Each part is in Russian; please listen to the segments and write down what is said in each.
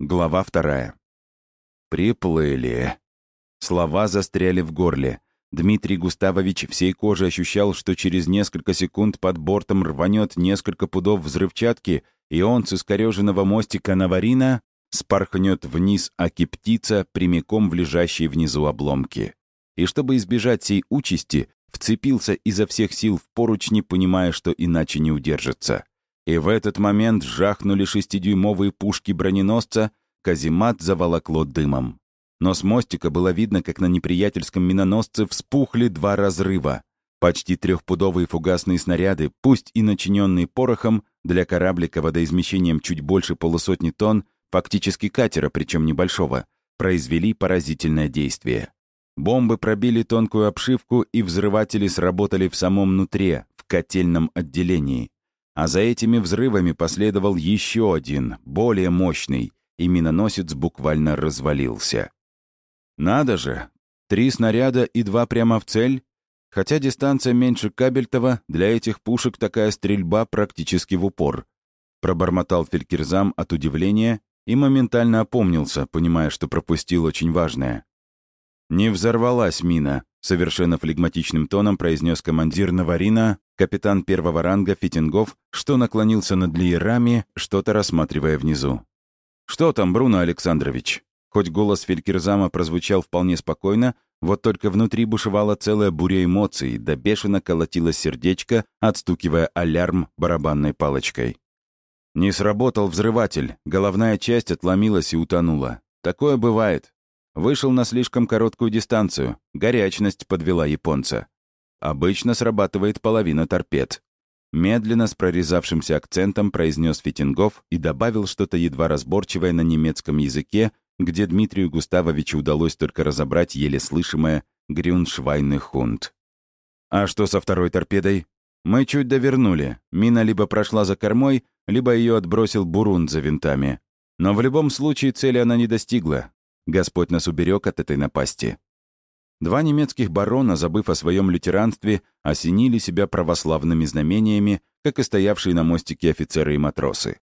Глава вторая. «Приплыли». Слова застряли в горле. Дмитрий Густавович всей кожей ощущал, что через несколько секунд под бортом рванет несколько пудов взрывчатки, и он с искореженного мостика Наварина спархнет вниз, аки птица, прямиком в лежащие внизу обломки. И чтобы избежать сей участи, вцепился изо всех сил в поручни, понимая, что иначе не удержится. И в этот момент жахнули шестидюймовые пушки броненосца, каземат заволокло дымом. Но с мостика было видно, как на неприятельском миноносце вспухли два разрыва. Почти трехпудовые фугасные снаряды, пусть и начиненные порохом, для кораблика водоизмещением чуть больше полусотни тонн, фактически катера, причем небольшого, произвели поразительное действие. Бомбы пробили тонкую обшивку, и взрыватели сработали в самом нутре, в котельном отделении. А за этими взрывами последовал еще один, более мощный, и миноносец буквально развалился. Надо же, три снаряда и два прямо в цель? Хотя дистанция меньше Кабельтова, для этих пушек такая стрельба практически в упор. Пробормотал Фелькерзам от удивления и моментально опомнился, понимая, что пропустил очень важное. «Не взорвалась мина», — совершенно флегматичным тоном произнес командир Наварина, капитан первого ранга Фитингов, что наклонился над лиерами, что-то рассматривая внизу. «Что там, Бруно Александрович?» Хоть голос Фелькерзама прозвучал вполне спокойно, вот только внутри бушевала целая буря эмоций, да бешено колотилось сердечко, отстукивая алярм барабанной палочкой. Не сработал взрыватель, головная часть отломилась и утонула. Такое бывает. Вышел на слишком короткую дистанцию, горячность подвела японца. Обычно срабатывает половина торпед. Медленно, с прорезавшимся акцентом, произнес Фитингов и добавил что-то едва разборчивое на немецком языке, где Дмитрию Густавовичу удалось только разобрать еле слышимое «Грюншвайный хунд». «А что со второй торпедой?» «Мы чуть довернули. Мина либо прошла за кормой, либо ее отбросил бурун за винтами. Но в любом случае цели она не достигла. Господь нас уберег от этой напасти. Два немецких барона, забыв о своем лютеранстве, осенили себя православными знамениями, как и стоявшие на мостике офицеры и матросы.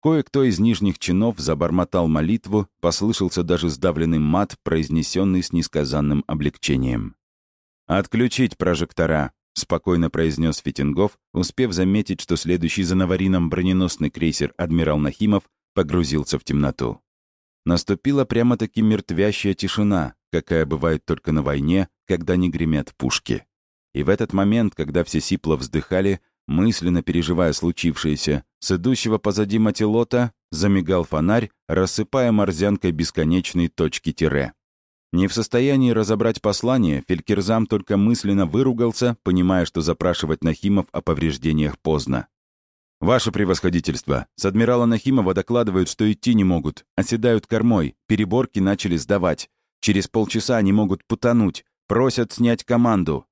Кое-кто из нижних чинов забормотал молитву, послышался даже сдавленный мат, произнесенный с несказанным облегчением. «Отключить прожектора», — спокойно произнес Фитингов, успев заметить, что следующий за наварином броненосный крейсер «Адмирал Нахимов» погрузился в темноту. Наступила прямо-таки мертвящая тишина, какая бывает только на войне, когда не гремят пушки. И в этот момент, когда все сипло вздыхали, мысленно переживая случившееся, с идущего позади матилота замигал фонарь, рассыпая морзянкой бесконечные точки тире. Не в состоянии разобрать послание, Фелькерзам только мысленно выругался, понимая, что запрашивать Нахимов о повреждениях поздно. «Ваше превосходительство, с адмирала Нахимова докладывают, что идти не могут, оседают кормой, переборки начали сдавать. Через полчаса они могут потонуть, просят снять команду».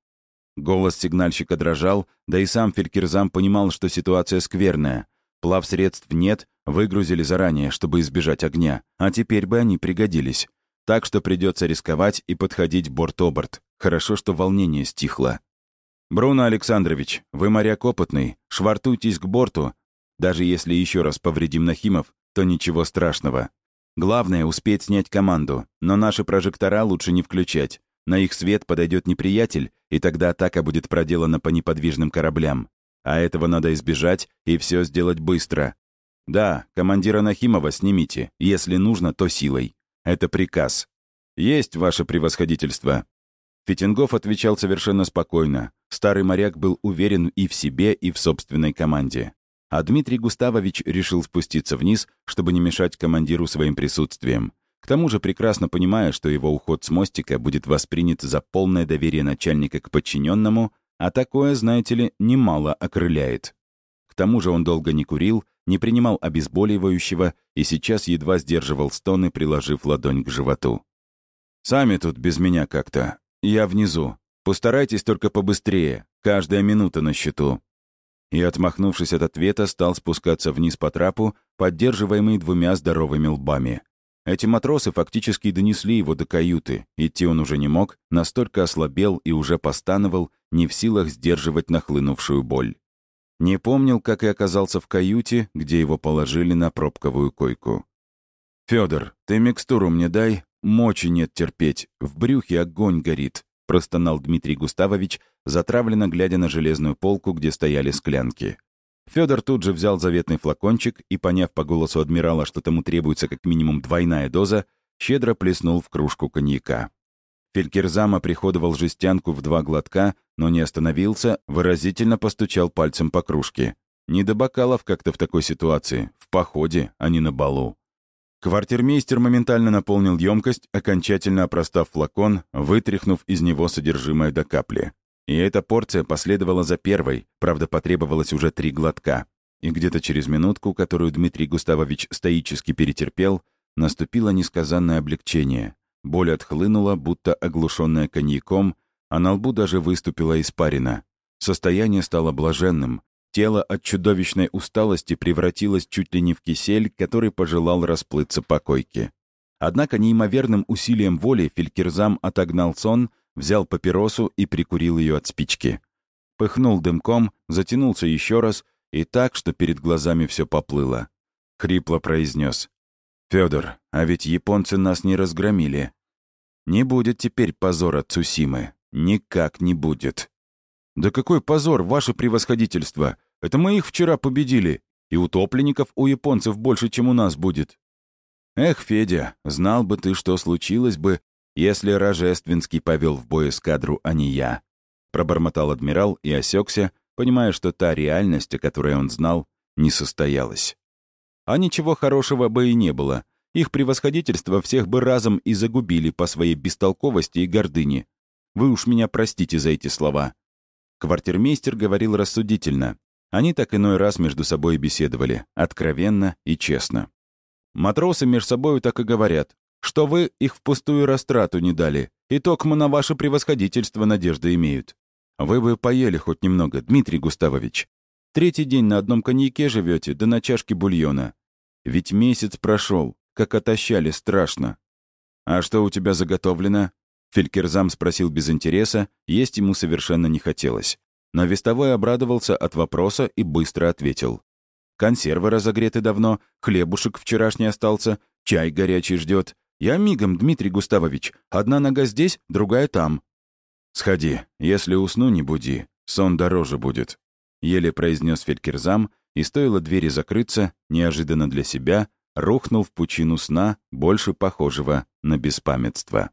Голос сигнальщика дрожал, да и сам Фелькерзам понимал, что ситуация скверная. Плавсредств нет, выгрузили заранее, чтобы избежать огня, а теперь бы они пригодились. Так что придется рисковать и подходить борт-оборт. Хорошо, что волнение стихло. «Бруно Александрович, вы моряк опытный, швартуйтесь к борту. Даже если еще раз повредим Нахимов, то ничего страшного. Главное — успеть снять команду, но наши прожектора лучше не включать. На их свет подойдет неприятель, и тогда атака будет проделана по неподвижным кораблям. А этого надо избежать и все сделать быстро. Да, командира Нахимова снимите, если нужно, то силой. Это приказ. Есть ваше превосходительство. Фитингов отвечал совершенно спокойно. Старый моряк был уверен и в себе, и в собственной команде. А Дмитрий Густавович решил спуститься вниз, чтобы не мешать командиру своим присутствием. К тому же прекрасно понимая, что его уход с мостика будет воспринят за полное доверие начальника к подчиненному, а такое, знаете ли, немало окрыляет. К тому же он долго не курил, не принимал обезболивающего и сейчас едва сдерживал стоны, приложив ладонь к животу. «Сами тут без меня как-то. «Я внизу. Постарайтесь только побыстрее. Каждая минута на счету». И, отмахнувшись от ответа, стал спускаться вниз по трапу, поддерживаемый двумя здоровыми лбами. Эти матросы фактически донесли его до каюты. Идти он уже не мог, настолько ослабел и уже постановал, не в силах сдерживать нахлынувшую боль. Не помнил, как и оказался в каюте, где его положили на пробковую койку. Федор, ты микстуру мне дай, мочи нет терпеть, в брюхе огонь горит», — простонал Дмитрий Густавович, затравленно глядя на железную полку, где стояли склянки. Федор тут же взял заветный флакончик и, поняв по голосу адмирала, что тому требуется как минимум двойная доза, щедро плеснул в кружку коньяка. Фелькерзам оприходовал жестянку в два глотка, но не остановился, выразительно постучал пальцем по кружке. Не до бокалов как-то в такой ситуации, в походе, а не на балу. Квартирмейстер моментально наполнил емкость, окончательно опростав флакон, вытряхнув из него содержимое до капли. И эта порция последовала за первой, правда, потребовалось уже три глотка. И где-то через минутку, которую Дмитрий Густавович стоически перетерпел, наступило несказанное облегчение. Боль отхлынула, будто оглушенная коньяком, а на лбу даже выступила испарина. Состояние стало блаженным. Тело от чудовищной усталости превратилось чуть ли не в кисель, который пожелал расплыться по койке. Однако неимоверным усилием воли Фелькерзам отогнал сон — взял папиросу и прикурил ее от спички. Пыхнул дымком, затянулся еще раз и так, что перед глазами все поплыло. Хрипло произнес. «Федор, а ведь японцы нас не разгромили. Не будет теперь позора Цусимы. Никак не будет». «Да какой позор, ваше превосходительство! Это мы их вчера победили, и утопленников у японцев больше, чем у нас будет». «Эх, Федя, знал бы ты, что случилось бы, если Рожественский повел в бой эскадру, а не я. Пробормотал адмирал и осекся, понимая, что та реальность, о которой он знал, не состоялась. А ничего хорошего бы и не было. Их превосходительство всех бы разом и загубили по своей бестолковости и гордыне. Вы уж меня простите за эти слова. Квартирмейстер говорил рассудительно. Они так иной раз между собой беседовали, откровенно и честно. Матросы между собой так и говорят что вы их впустую растрату не дали, и токмо на ваше превосходительство надежды имеют. Вы бы поели хоть немного, Дмитрий Густавович. Третий день на одном коньяке живете, да на чашке бульона. Ведь месяц прошел, как отощали страшно. А что у тебя заготовлено? Фелькерзам спросил без интереса, есть ему совершенно не хотелось. Но вестовой обрадовался от вопроса и быстро ответил. Консервы разогреты давно, хлебушек вчерашний остался, чай горячий ждет. «Я мигом, Дмитрий Густавович. Одна нога здесь, другая там». «Сходи. Если усну, не буди. Сон дороже будет», — еле произнес Фелькерзам, и стоило двери закрыться, неожиданно для себя, рухнул в пучину сна, больше похожего на беспамятство.